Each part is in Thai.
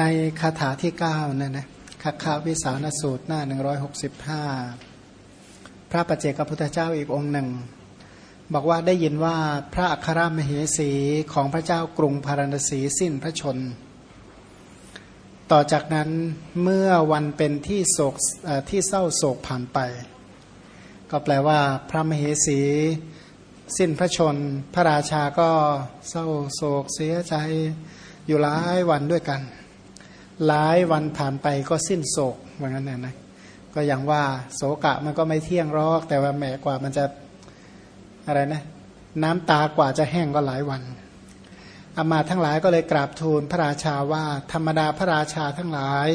ในคาถาที่9นั่นนะคาคาวิสานสูตรหน้า 165 พระปัจเจกพุทธเจ้าอีกองค์หนึ่ง บอกว่าได้ยินว่าพระอัครมเหสีของพระเจ้ากรุงพาราณสีสิ้นพระชน ต่อจากนั้นเมื่อวันเป็นที่โศกที่เศร้าโศกผ่านไป ก็แปลว่าพระมเหสีสิ้นพระชน พระราชาก็เศร้าโศกเสียใจอยู่หลายวันด้วยกัน หลายวันผ่านไปก็สิ้นโศกเหมือนกันนะก็อย่างว่าโศกะมันก็ไม่เที่ยงรอก แต่ว่าแหมกว่ามันจะอะไรนะ น้ำตากว่าจะแห้งก็หลายวันอามาทั้งหลายก็เลยกราบทูลพระราชาว่า ธรรมดาพระราชาทั้งหลาย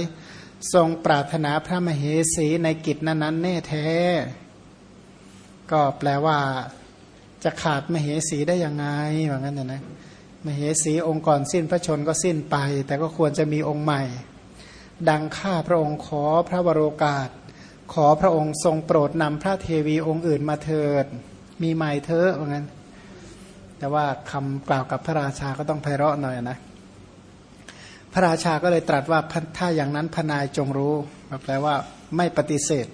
ทรงปรารถนาพระมเหสีในกิจนั้นๆแน่แท้ ก็แปลว่าจะขาดมเหสีได้ยังไงว่างั้นนะ มเหสีองค์ก่อนสิ้นพระชนก็สิ้นไป แต่ก็ควรจะมีองค์ใหม่ ดังข้าพระองค์ขอพระวโรกาส ขอพระองค์ทรงโปรดนำพระเทวีองค์อื่นมาเถิด มีใหม่เถอะว่างั้น แต่ว่าคำกล่าวกับพระราชาก็ต้องไพเราะหน่อยนะ พระราชาก็เลยตรัสว่าถ้าอย่างนั้นพนายจงรู้แปลว่าไม่ปฏิเสธ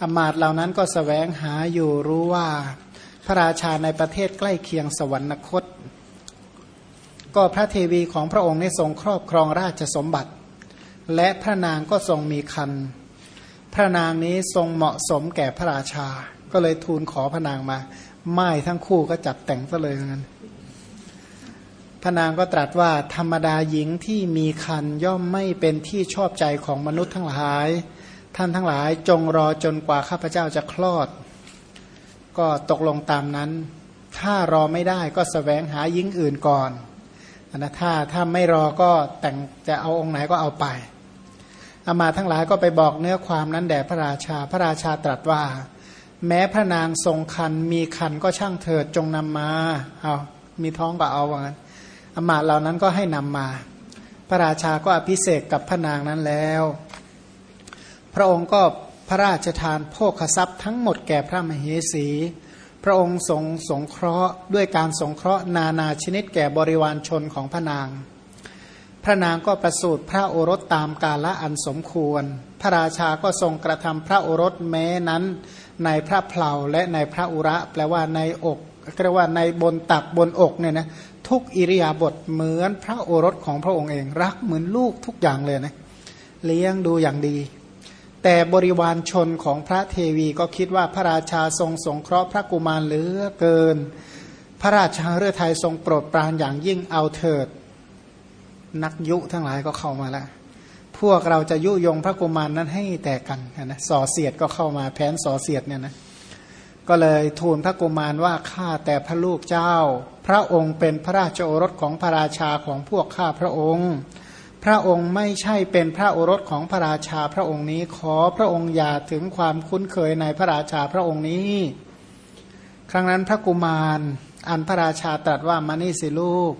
อมาตเหล่านั้นก็สแสวงหาอยู่รู้ว่า พระราชาในประเทศใกล้เคียงสวรรคต ก็พระเทวีของพระองค์ได้ทรงครอบครองราชสมบัติ และพระนางก็ทรงมีคัน พระนางนี้ทรงเหมาะสมแก่พระราชา ก็เลยทูลขอพระนางมา ไม่ทั้งคู่ก็จับแต่งซะเลยงั้นพระนางก็ตรัสว่าธรรมดาหญิงที่มีคันย่อมไม่เป็นที่ชอบใจของมนุษย์ทั้งหลาย ท่านทั้งหลายจงรอจนกว่าข้าพเจ้าจะคลอด ก็ตกลงตามนั้น ถ้ารอไม่ได้ก็สแสวงหาหญิงอื่นก่อน นะถ้าถ้าไม่รอก็แต่งจะเอาองค์ไหนก็เอาไปอามาทั้งหลายก็ไปบอกเนื้อความนั้นแด่พระราชา พระราชาตรัสว่า แม้พระนางทรงคันมีคันก็ช่างเถิดจงนำมาเอามีท้องก็เอาว่างั้นอามาเหล่านั้นก็ให้นำมา พระราชาก็อภิเษกกับพระนางนั้นแล้ว พระองค์ก็พระราชทานโภคทรัพย์ทั้งหมดแก่พระมเหสี พระองค์ทรงสงเคราะห์ด้วยการสงเคราะห์นานาชนิดแก่บริวารชนของพระนาง พระนางก็ประสูติพระโอรสตามกาละอันสมควร พระราชาก็ทรงกระทำพระโอรสแม้นั้น ในพระเพลาและในพระอุระ แปลว่าในอกเรียกว่าในบนตักบนอกเนี่ยนะทุกอิริยาบถเหมือนพระโอรสของพระองค์เอง รักเหมือนลูกทุกอย่างเลยนะเลี้ยงดูอย่างดี แต่บริวารชนของพระเทวีก็คิดว่าพระราชาทรงสงเคราะห์พระกุมารเหลือเกิน พระราชาเรือไทยทรงโปรดปรานอย่างยิ่งเอาเถิด นักยุทั้งหลายก็เข้ามาแล้วพวกเราจะยุยงพระกุมารนั้นให้แตกกันนะส่อเสียดก็เข้ามาแผนส่อเสียดเนี่ยนะก็เลยทูลพระกุมารว่าข้าแต่พระลูกเจ้า พระองค์เป็นพระราชโอรสของพระราชาของพวกข้าพระองค์ พระองค์ไม่ใช่เป็นพระโอรสของพระราชาพระองค์นี้ ขอพระองค์อย่าถึงความคุ้นเคยในพระราชาพระองค์นี้ ครั้งนั้นพระกุมารอันพระราชาตรัสว่ามานี่สิลูก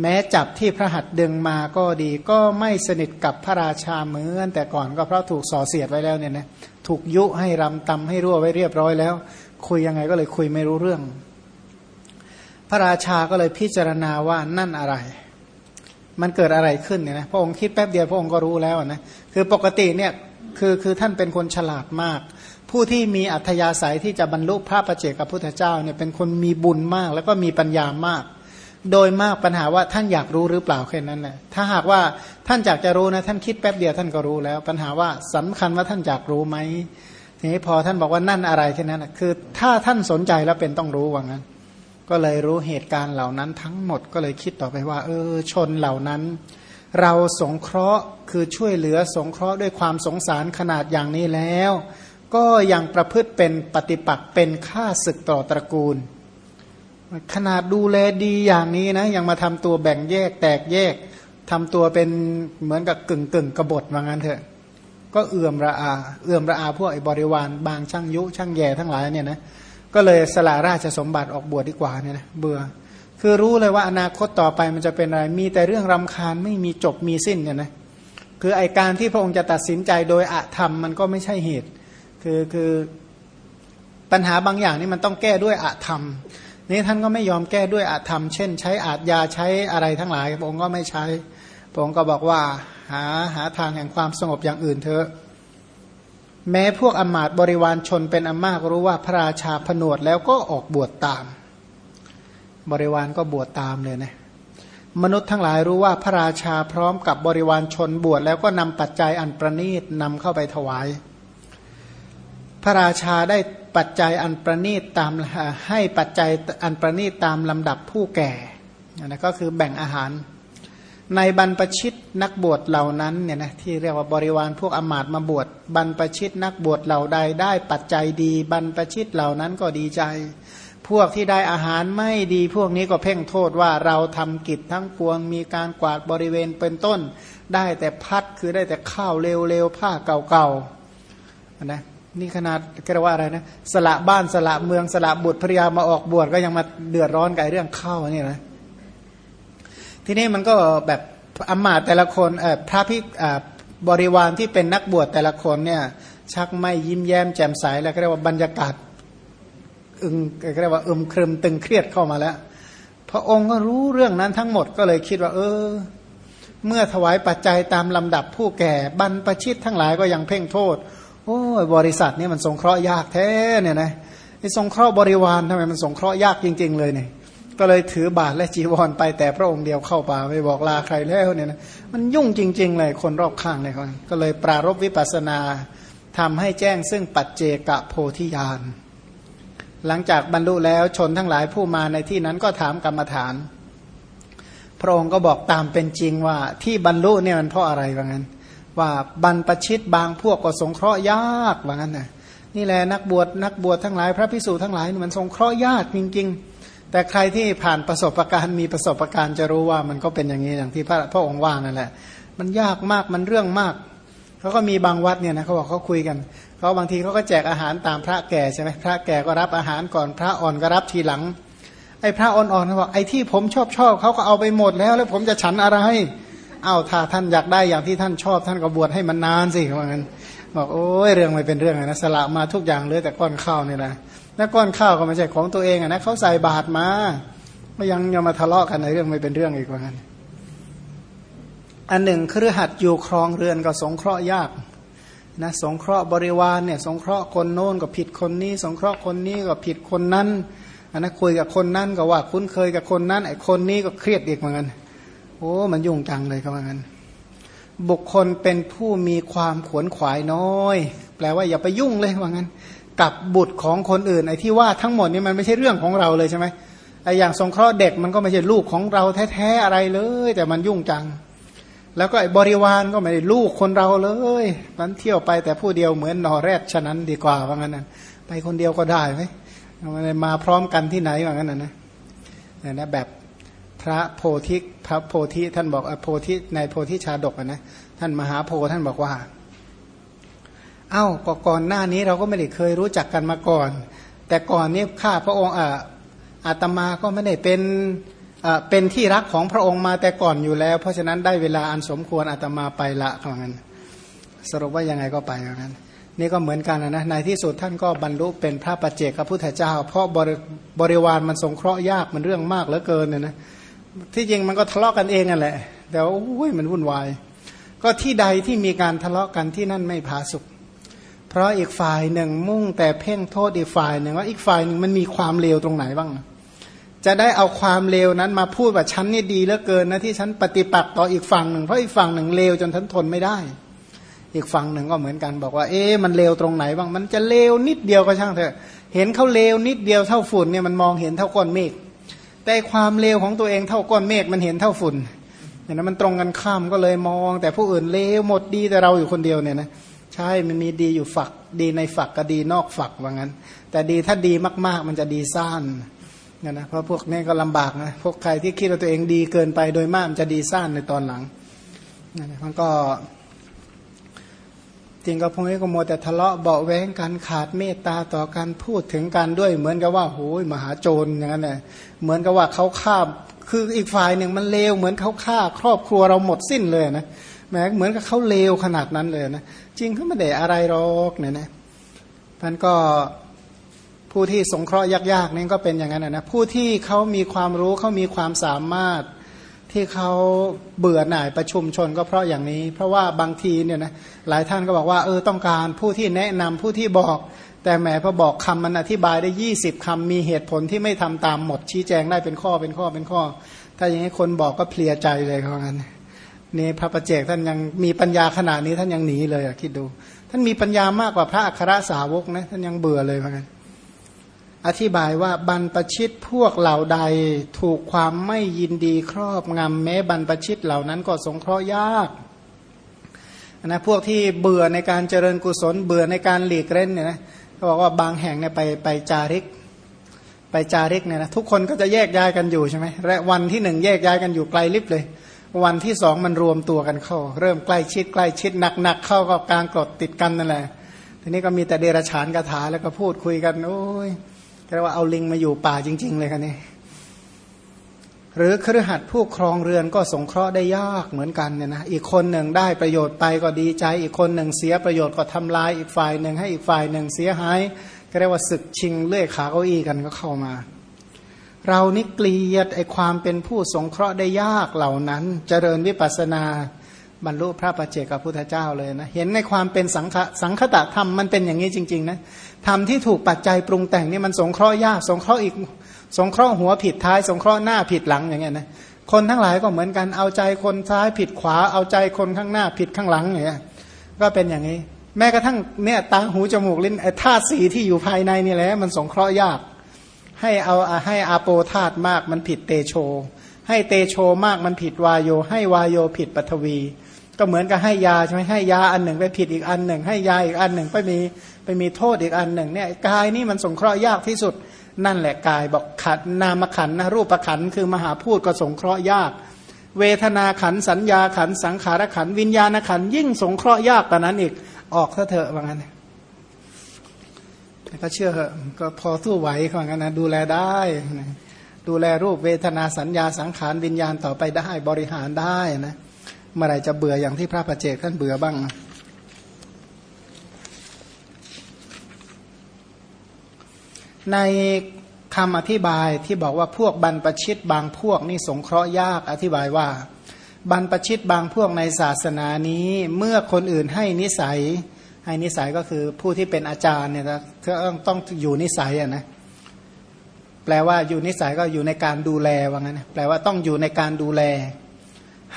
แม้จับที่พระหัตถ์ดึงมาก็ดี ก็ไม่สนิทกับพระราชาเหมือนแต่ก่อนก็เพราะถูกส่อเสียดไว้แล้วเนี่ยนะถูกยุให้รำตำให้รั่วไว้เรียบร้อยแล้ว คุยยังไงก็เลยคุยไม่รู้เรื่อง พระราชาก็เลยพิจารณาว่านั่นอะไร มันเกิดอะไรขึ้นเนี่ยนะพระองค์คิดแป๊บเดียวพระองค์ก็รู้แล้วนะคือปกติเนี่ยคือคือท่านเป็นคนฉลาดมาก ผู้ที่มีอัธยาศัยที่จะบรรลุพระประเจกับพุทธเจ้าเนี่ยเป็นคนมีบุญมาก แล้วก็มีปัญญามาก โดยมากปัญหาว่าท่านอยากรู้หรือเปล่าแค่นั้นแหละถ้าหากว่าท่านอยากจะรู้นะท่านคิดแป๊บเดียวท่านก็รู้แล้ว ปัญหาว่าสำคัญว่าท่านอยากรู้ไหมทีนี้พอท่านบอกว่านั่นอะไรแค่นั้นนะคือถ้าท่านสนใจแล้วเป็นต้องรู้ว่างั้น ก็เลยรู้เหตุการณ์เหล่านั้นทั้งหมดก็เลยคิดต่อไปว่า เออ ชนเหล่านั้น เราสงเคราะห์คือช่วยเหลือสงเคราะห์ด้วยความสงสารขนาดอย่างนี้แล้ว ก็ยังประพฤติเป็นปฏิปักษ์เป็นข้าศึกต่อตระกูล ขนาดดูแลดีอย่างนี้นะ ยังมาทำตัวแบ่งแยกแตกแยกทำตัวเป็นเหมือนกับกึ่งกึ่งกบฏว่างั้นเถอะ ก็เอื่อมระอา เอื่อมระอาพวกไอ้บริวารบางช่างยุช่างแย่ทั้งหลายเนี่ยนะ ก็เลยสละราชสมบัติออกบวชดีกว่าเนี่ยนะเบื่อ คือรู้เลยว่าอนาคตต่อไปมันจะเป็นอะไร มีแต่เรื่องรำคาญไม่มีจบมีสิ้นเนี่ยนะคือไอการที่พระองค์จะตัดสินใจโดยอะธรรมมันก็ไม่ใช่เหตุ คือคือปัญหาบางอย่างนี่มันต้องแก้ด้วยอะธรรมนี่ท่านก็ไม่ยอมแก้ด้วยอะธรรม เช่น ใช้อาทยาใช้อะไรทั้งหลายพระองค์ก็ไม่ใช้พระองค์ก็บอกว่าหาหาทางแห่งความสงบอย่างอื่นเถอะ แม้พวกอมาตบริวารชนเป็นอมากรู้ว่าพระราชาผนวดแล้วก็ออกบวชตาม บริวารก็บวชตามเลยนะมนุษย์ทั้งหลายรู้ว่าพระราชาพร้อมกับบริวารชนบวชแล้วก็นำปัจจัยอันประณีตนำเข้าไปถวาย พระราชาได้ปัจจัยอันประณีตตามให้ปัจจัยอันประณีตตามลำดับผู้แก่นะก็คือแบ่งอาหาร ในบรรพชิตนักบวชเหล่านั้นเนี่ยนะที่เรียกว่าบริวารพวกอมาตมาบวชบรรพชิตนักบวชเหล่าใดได้ปัจจัยดี บรรพชิตเหล่านั้นก็ดีใจ พวกที่ได้อาหารไม่ดีพวกนี้ก็เพ่งโทษว่าเราทำกิจทั้งปวงมีการกวาดบริเวณเป็นต้น ได้แต่พัดคือได้แต่ข้าวเร็วๆผ้าเก่าๆนะนี่ขนาดก็เรียกว่าอะไรนะสละบ้านสละเมืองสละบุตรภรยามาออกบวชก็ยังมาเดือดร้อนกับเรื่องข้าวนี่นะ ทีนี้มันก็แบบอมาตแต่ละคนพระพิบริวารที่เป็นนักบวชแต่ละคนเนี่ยชักไม่ยิ้มแย้มแจ่มใสแล้วก็เรียกว่าบรรยากาศอึงเรียกว่าอึมครึมตึงเครียดเข้ามาแล้ว พระองค์ก็รู้เรื่องนั้นทั้งหมดก็เลยคิดว่า เออ เมื่อถวายปัจจัยตามลำดับผู้แก่บรรพชิตทั้งหลายก็ยังเพ่งโทษ โอ้ยบริษัทนี่มันสงเคราะห์ยากแท้เนี่ยนะไอ้สงเคราะห์บริวารทำไมมันสงเคราะห์ยากจริง ๆ เลยเนี่ย ก็เลยถือบาทและจีวรไปแต่พระองค์เดียวเข้าป่าไปบอกลาใครแล้วเนี่ยนะมันยุ่งจริง ๆ เลยคนรอบข้างเลยเขาก็เลยปรารบวิปัสนาทำให้แจ้งซึ่งปัจเจกโพธิญาณหลังจากบรรลุแล้วชนทั้งหลายผู้มาในที่นั้นก็ถามกรรมฐาน พระองค์ก็บอกตามเป็นจริงว่าที่บรรลุเนี่ยมันเพราะอะไรว่างั้น ว่าบรรปชิตบางพวกก็สงเคราะห์ยากว่างั้นนะนี่แหละนักบวชนักบวชทั้งหลายพระพิสูจน์ทั้งหลายมันสงเคราะห์ยากจริง ๆ แต่ใครที่ผ่านประสบการณ์มีประสบการณ์จะรู้ว่ามันก็เป็นอย่างนี้อย่างที่พระพระองค์ว่านั่นแหละ มันยากมากมันเรื่องมากเขาก็มีบางวัดเนี่ยนะเขาบอกเขาคุยกันเขาบางทีเขาก็แจกอาหารตามพระแก่ใช่ไหมพระแก่ก็รับอาหารก่อนพระอ่อนก็รับทีหลังไอ้พระอ่อนๆเขาบอกไอ้ที่ผมชอบชอบเขาก็เอาไปหมดแล้ว แล้วผมจะฉันอะไรเอ้าถ้าท่านอยากได้อย่างที่ท่านชอบ ท่านก็บวชให้มันนานสิว่างั้นบอกโอ้ยเรื่องไม่เป็นเรื่องนะสละมาทุกอย่างเลยแต่ก้อนข้าวนี่แหละ แล้วก้อนข้าวก็ไม่ใช่ของตัวเองนะเขาใส่บาตรมาก็ยังยังมาทะเลาะกันในเรื่องไม่เป็นเรื่องอีกว่างั้นอันหนึ่งครือหัดอยู่ครองเรือนก็สงเคราะห์ยากนะสงเคราะห์บริวารเนี่ยสงเคราะห์คนโน้นก็ผิดคนนี้ สงเคราะห์คนนี้ก็ผิดคนนั้นอันนั้นคุยกับคนนั้นก็ว่าคุ้นเคยกับคนนั้นไอ้คนนี้ก็เครียดอีกเหมือนกันโอ้มันยุ่งจังเลยเขาว่างั้นบุคคลเป็นผู้มีความขวนขวายน้อย แปลว่าอย่าไปยุ่งเลยว่างั้น กับบุตรของคนอื่นไอ้ที่ว่าทั้งหมดนี่มันไม่ใช่เรื่องของเราเลยใช่ไหมไอ้อย่างสงเคราะห์เด็กมันก็ไม่ใช่ลูกของเราแท้ๆอะไรเลย แต่มันยุ่งจัง แล้วก็ไอ้บริวารก็ไม่ได้ลูกคนเราเลยมันเที่ยวไปแต่ผู้เดียวเหมือนนอแรดฉะนั้นดีกว่าว่างั้นนะไปคนเดียวก็ได้ไหมมาพร้อมกันที่ไหนว่างั้นนะนะนะแบบพระโพธิพระโพธิท่านบอกโพธิในโพธิชาดกนะท่านมหาโพท่านบอกว่า เอ้าก็ก่อนหน้านี้เราก็ไม่ได้เคยรู้จักกันมาก่อน แต่ก่อนนี้ข้าพระองค์อาตมาก็ไม่ได้เป็นเป็นที่รักของพระองค์มาแต่ก่อนอยู่แล้ว เพราะฉะนั้นได้เวลาอันสมควรอาตมาไปละเว่างั้นสรุปว่ายังไงก็ไปว่างั้นนี่ก็เหมือนกันนะในที่สุดท่านก็บรรลุเป็นพระปัจเจกพระพุทธเจ้า เพราะบริบริวารมันสงเคราะห์ยากมันเรื่องมากเหลือเกินเนี่ยนะที่จริงมันก็ทะเลาะกันเองนั่นแหละ แต่ว่าโอ้ยมันวุ่นวาย ก็ที่ใดที่มีการทะเลาะกันที่นั่นไม่ผาสุก เพราะอีกฝ่ายหนึ่งมุ่งแต่เพ่งโทษอีกฝ่ายหนึ่งว่าอีกฝ่ายหนึ่งมันมีความเลวตรงไหนบ้าง จะได้เอาความเลวนั้นมาพูดว่าฉันนี่ดีเหลือเกินนะที่ฉันปฏิปักษ์ต่ออีกฝั่งหนึ่งเพราะอีกฝั่งหนึ่งเลวจนฉันทนไม่ได้ อีกฝั่งหนึ่งก็เหมือนกันบอกว่า เอ๊ะมันเลวตรงไหนบ้าง มันจะเลวนิดเดียวก็ช่างเถอะ เห็นเขาเลวนิดเดียวเท่าฝุ่นเนี่ยมันมองเห็นเท่าก้อนเมฆแต่ความเลวของตัวเองเท่าก้อนเมฆมันเห็นเท่าฝุ่นเนี่ยนะมันตรงกันข้ามก็เลยมอง แต่ผู้อื่นเลวหมดดีแต่เราอยู่คนเดียวเนี่ยนะ ใช่มันมีดีอยู่ฝัก ดีในฝักก็ดีนอกฝักว่างั้น แต่ดีถ้าดีมาก ๆ มันจะดีซ่านนี่ยนะเพราะพวกนี้ก็ลำบากนะพวกใครที่คิดว่าตัวเองดีเกินไปโดยมากมันจะดีสั้นในตอนหลังนี่นะมันก็จริงก็พวกนี้ก็โมแต่ทะเลาะเบาแว้งกันขาดเมตตาต่อกันพูดถึงกันด้วย เหมือนกับว่าโอ้ยมหาโจรอย่างนั้นแหละเหมือนกับว่าเขาฆ่าคืออีกฝ่ายหนึ่งมันเลวเหมือนเขาฆ่าครอบครัวเราหมดสิ้นเลยนะแม้เหมือนกับเขาเลวขนาดนั้นเลยนะ จริงเขาไม่ได้อะไรหรอกเนี่ยนะมันก็ผู้ที่สงเคราะห์ยากๆนี่ก็เป็นอย่างนั้นนะผู้ที่เขามีความรู้เขามีความสามารถที่เขาเบื่อหน่ายประชุมชนก็เพราะอย่างนี้ เพราะว่าบางทีเนี่ยนะหลายท่านก็บอกว่าเออต้องการผู้ที่แนะนำผู้ที่บอก แต่แหมพอบอกคำมันอธิบายได้ยี่สิบคำมีเหตุผลที่ไม่ทำตามหมดชี้แจงได้เป็นข้อเป็นข้อเป็นข้อ ถ้าอย่างนี้คนบอกก็เพลียใจเลยเขางั้น นี่พระประเจกท่านยังมีปัญญาขนาดนี้ท่านยังหนีเลยอะคิดดู ท่านมีปัญญามากกว่าพระอัครสาวกนะท่านยังเบื่อเลยเหมือนกันอธิบายว่าบรรปชิตพวกเหล่าใดถูกความไม่ยินดีครอบงำแม้บรรปชิตเหล่านั้นก็สงเคราะห์ยากนะพวกที่เบื่อในการเจริญกุศลเบื่อในการหลีกเล่นเนี่ยนะเขาบอกว่าบางแห่งเนี่ยไปไปจาริก ไปจาริกเนี่ยนะทุกคนก็จะแยกย้ายกันอยู่ใช่ไหมและวันที่หนึ่งแยกย้ายกันอยู่ไกลลิบเลย วันที่สองมันรวมตัวกันเข้า เริ่มใกล้ชิดใกล้ชิดหนักๆเข้าก็การกรดติดกันนั่นแหละทีนี้ก็มีแต่เดรฉานคาถาแล้วก็พูดคุยกันโอ้ยเรียกว่าเอาลิงมาอยู่ป่าจริง ๆ เลยคันนี้หรือครือขัดผู้ครองเรือนก็สงเคราะห์ได้ยากเหมือนกันเนี่ยนะอีกคนหนึ่งได้ประโยชน์ไปก็ดีใจ อีกคนหนึ่งเสียประโยชน์ก็ทำลายอีกฝ่ายหนึ่งให้อีกฝ่ายหนึ่งเสียหายก็เรียกว่าศึกชิงเลื่อยขาเก้าอี้กันก็เข้ามา เรานี่เกลียดไอความเป็นผู้สงเคราะห์ได้ยากเหล่านั้น เจริญวิปัสนาบรรลุพระปัจเจกับพุทธเจ้าเลยนะ เห็นในความเป็นสังฆสังคตะธรรมมันเป็นอย่างนี้จริง ๆ นะธรรมที่ถูกปัจจัยปรุงแต่งนี่มันสงเคราะห์ยาก สงเคราะห์อีกสงเคราะห์หัวผิดท้าย สงเคราะห์หน้าผิดหลังอย่างเงี้ยนะคนทั้งหลายก็เหมือนกันเอาใจคนซ้ายผิดขวาเอาใจคนข้างหน้าผิดข้างหลังอย่างเงี้ยก็เป็นอย่างนี้ แม้กระทั่งเนี่ยตาหูจมูกลิ้นไอ้ธาตุสีที่อยู่ภายในนี่แหละมันสงเคราะห์ยาก ให้เอาให้อาโปธาตมากมันผิดเตโช ให้เตโชมากมันผิดวายโย ให้วายโยผิดปฐวี ก็เหมือนกับให้ยาใช่ไหมให้ยาอันหนึ่งไปผิดอีกอันหนึ่ง ให้ยาอีกอันหนึ่งไปมีไปมีโทษอีกอันหนึ่งเนี่ยกายนี่มันสงเคราะห์ยากที่สุดนั่นแหละกายบอกขันนามขันนะรูปขันคือมหาพูดก็สงเคราะห์ยาก เวทนาขันสัญญาขันสังขารขันวิญญาณขันยิ่งสงเคราะห์ยากกว่านั้นอีกออกเถอะว่างั้น ก็เชื่อเหอะก็พอสู้ไหวเขาว่างั้นนะดูแลได้ดูแลรูปเวทนาสัญญาสังขารวิญญาณต่อไปได้บริหารได้นะเมื่อไรจะเบื่ออย่างที่พระประเจกท่านเบื่อบ้าง ในคำอธิบายที่บอกว่าพวกบรรปชิตบางพวกนี่สงเคราะห์ยากอธิบายว่า บรรปชิตบางพวกในศาสนานี้เมื่อคนอื่นให้นิสัย ให้นิสัยก็คือผู้ที่เป็นอาจารย์เนี่ยต้องต้องอยู่นิสัยอะนะแปลว่าอยู่นิสัยก็อยู่ในการดูแลว่างั้นแปลว่าต้องอยู่ในการดูแล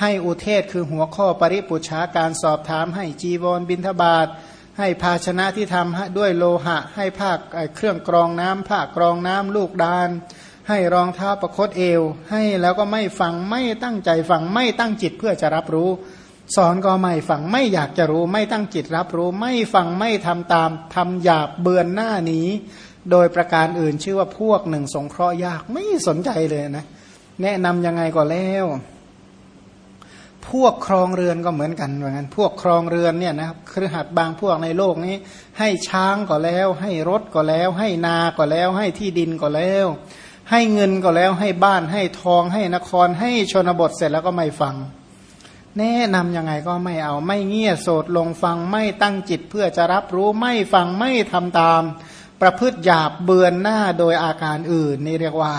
ให้อุเทศคือหัวข้อปริปุชาการสอบถาม ให้จีวรบินทบาทให้ภาชนะที่ทำด้วยโลหะ ให้ภาเครื่องกรองน้ำผ้ากรองน้ำลูกดานให้รองเท้าประคตเอว ให้แล้วก็ไม่ฟังไม่ตั้งใจฟังไม่ตั้งจิตเพื่อจะรับรู้ สอนก็ไม่ฟังไม่อยากจะรู้ไม่ตั้งจิตรับรู้ไม่ฟังไม่ทำตามทำหยาบเบือนหน้านี้ โดยประการอื่นชื่อว่าพวกหนึ่งสงเคราะห์ยากไม่สนใจเลยนะ แนะนำยังไงก็แล้ว พวกครองเรือนก็เหมือนกันเหมือนกันพวกครองเรือนเนี่ยนะครือหัดบางพวกในโลกนี้ ให้ช้างก็แล้ว ให้รถก็แล้ว ให้นาก็แล้ว ให้ที่ดินก็แล้ว ให้เงินก็แล้ว ให้บ้านให้ทอง ให้นคร ให้ชนบทเสร็จแล้วก็ไม่ฟัง แนะนำยังไงก็ไม่เอาไม่เงี่ยโสดลงฟังไม่ตั้งจิตเพื่อจะรับรู้ไม่ฟังไม่ทำตาม ประพฤติหยาบเบือนหน้าโดยอาการอื่น นี่เรียกว่า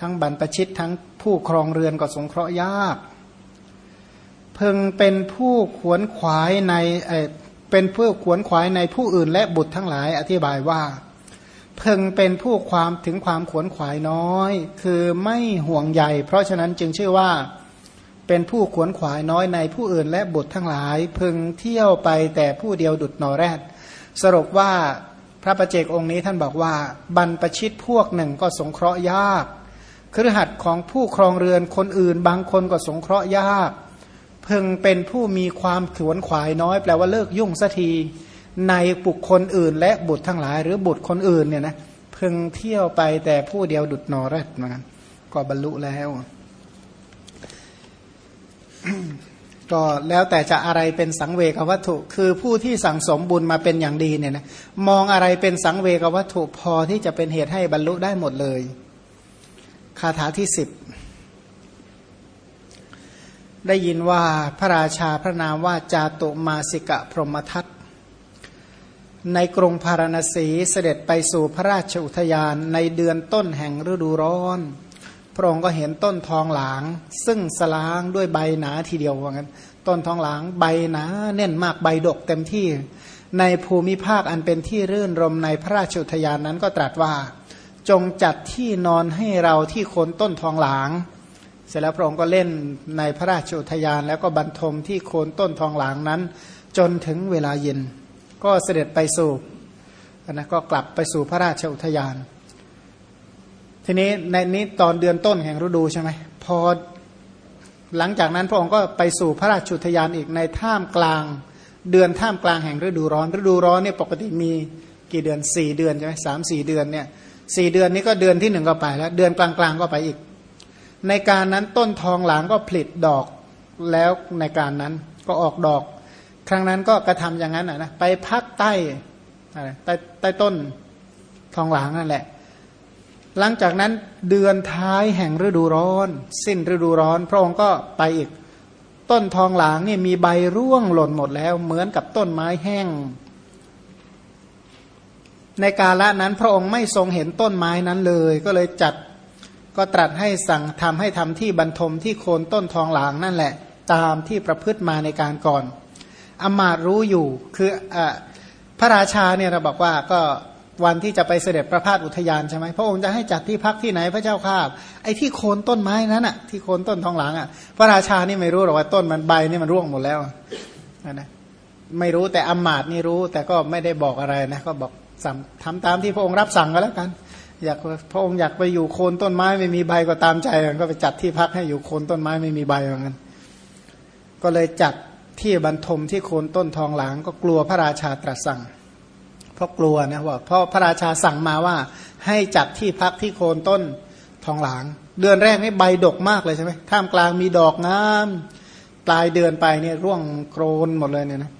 ทั้งบรรพชิตทั้งผู้ครองเรือนก็สงเคราะห์ยากพึงเป็นผู้ขวนขวายในเป็นผู้ขวนขวายในผู้อื่นและบุตรทั้งหลายอธิบายว่าพึงเป็นผู้ความถึงความขวนขวายน้อย คือไม่ห่วงใยเพราะฉะนั้นจึงชื่อว่า เป็นผู้ขวนขวายน้อยในผู้อื่นและบุตรทั้งหลาย พึงเที่ยวไปแต่ผู้เดียวดุดนอแรดสรุปว่าพระประเจกองค์นี้ท่านบอกว่า บรรปชิตพวกหนึ่งก็สงเคราะห์ยากครือหัดของผู้ครองเรือนคนอื่น บางคนก็สงเคราะห์ยาก พึงเป็นผู้มีความขวนขวายน้อย แปลว่าเลิกยุ่งสักทีในบุคคลอื่น และบุตรทั้งหลาย หรือบุตรคนอื่นเนี่ยนะพึงเที่ยวไปแต่ผู้เดียวดุดนอแรัดมันก็บรรลุแล้ว ก็แล้วแต่จะอะไรเป็นสังเวกวัตถุ คือผู้ที่สั่งสมบุญมาเป็นอย่างดีเนี่ยนะมองอะไรเป็นสังเวกวัตถุพอที่จะเป็นเหตุให้บรรลุได้หมดเลย คาถาที่สิบได้ยินว่าพระราชาพระนามว่าจาตุมาสิกะพรหมทัตในกรุงพาราณสีเสด็จไปสู่พระราชอุทยานในเดือนต้นแห่งฤดูร้อน พระองค์ก็เห็นต้นทองหลาง ซึ่งสลางด้วยใบหนาทีเดียวว่างั้น ต้นทองหลางใบหนาแน่นมากใบดกเต็มที่ ในภูมิภาคอันเป็นที่รื่นรมในพระราชุทยานนั้นก็ตรัสว่า จงจัดที่นอนให้เราที่โคนต้นทองหลาง เสร็จแล้วพระองค์ก็เล่นในพระราชุทยานแล้วก็บรรทมที่โคนต้นทองหลางนั้น จนถึงเวลาเย็น ก็เสด็จไปสู่นะก็กลับไปสู่พระราชอุทยาน ทีนี้ในนี้ตอนเดือนต้นแห่งฤดูใช่ไหมพอหลังจากนั้นพระองค์ก็ไปสู่พระราชุทยานอีกในท่ามกลางเดือนท่ามกลางแห่งฤดูร้อน ฤดูร้อนเนี่ยปกติมีกี่เดือนสี่เดือนใช่ไหมสามสี่เดือนเนี่ยสี่เดือนนี้ก็เดือนที่หนึ่งก็ไปแล้ว เดือนกลางๆก็ไปอีก ในการนั้นต้นทองหลางก็ผลิดดอกแล้วในการนั้นก็ออกดอก ครั้งนั้นก็กระทำอย่างนั้นนะไปพักใต้ใต้ใต้ต้นทองหลางนั่นแหละ หลังจากนั้นเดือนท้ายแห่งฤดูร้อน สิ้นฤดูร้อน พระองค์ก็ไปอีก ต้นทองหลางเนี่ยมีใบร่วงหล่นหมดแล้ว เหมือนกับต้นไม้แห้ง ในกาละนั้นพระองค์ไม่ทรงเห็นต้นไม้นั้นเลย ก็เลยจัดก็ตรัสให้สั่งทำให้ทำที่บรรทมที่โคนต้นทองหลางนั่นแหละ ตามที่ประพฤติมาในการก่อนอมาตรู้อยู่คืออพระราชาเนี่ยเราบอกว่าก็ วันที่จะไปเสด็จประพาสอุทยานใช่ไหมพระองค์จะให้จัดที่พักที่ไหนพระเจ้าข้าไอ้ที่โคนต้นไม้นั้นอะ ที่โคนต้นทองหลังอะ พระราชานี่ไม่รู้หรอกว่าต้นมันใบนี่มันร่วงหมดแล้วนะไม่รู้แต่อมาตนี่รู้ แต่ก็ไม่ได้บอกอะไรนะก็บอกสั่งทำตามที่พระองค์รับสั่งก็แล้วกัน อยากพระองค์อยากไปอยู่โคนต้นไม้ไม่มีใบก็ตามใจก็ไปจัดที่พักให้อยู่โคนต้นไม้ไม่มีใบเหมือนกันก็เลยจัดที่บรรทมที่โคนต้นทองหลางก็กลัวพระราชาตรัสสั่ง เพราะกลัวนะว่าเพราะพระราชาสั่งมาว่า ให้จัดที่พักที่โคนต้นทองหลาง เดือนแรกให้ใบดกมากเลยใช่ไหมท่ามกลางมีดอกงามปลายเดือนไปเนี่ยร่วงโครนหมดเลยเนี่ยนะ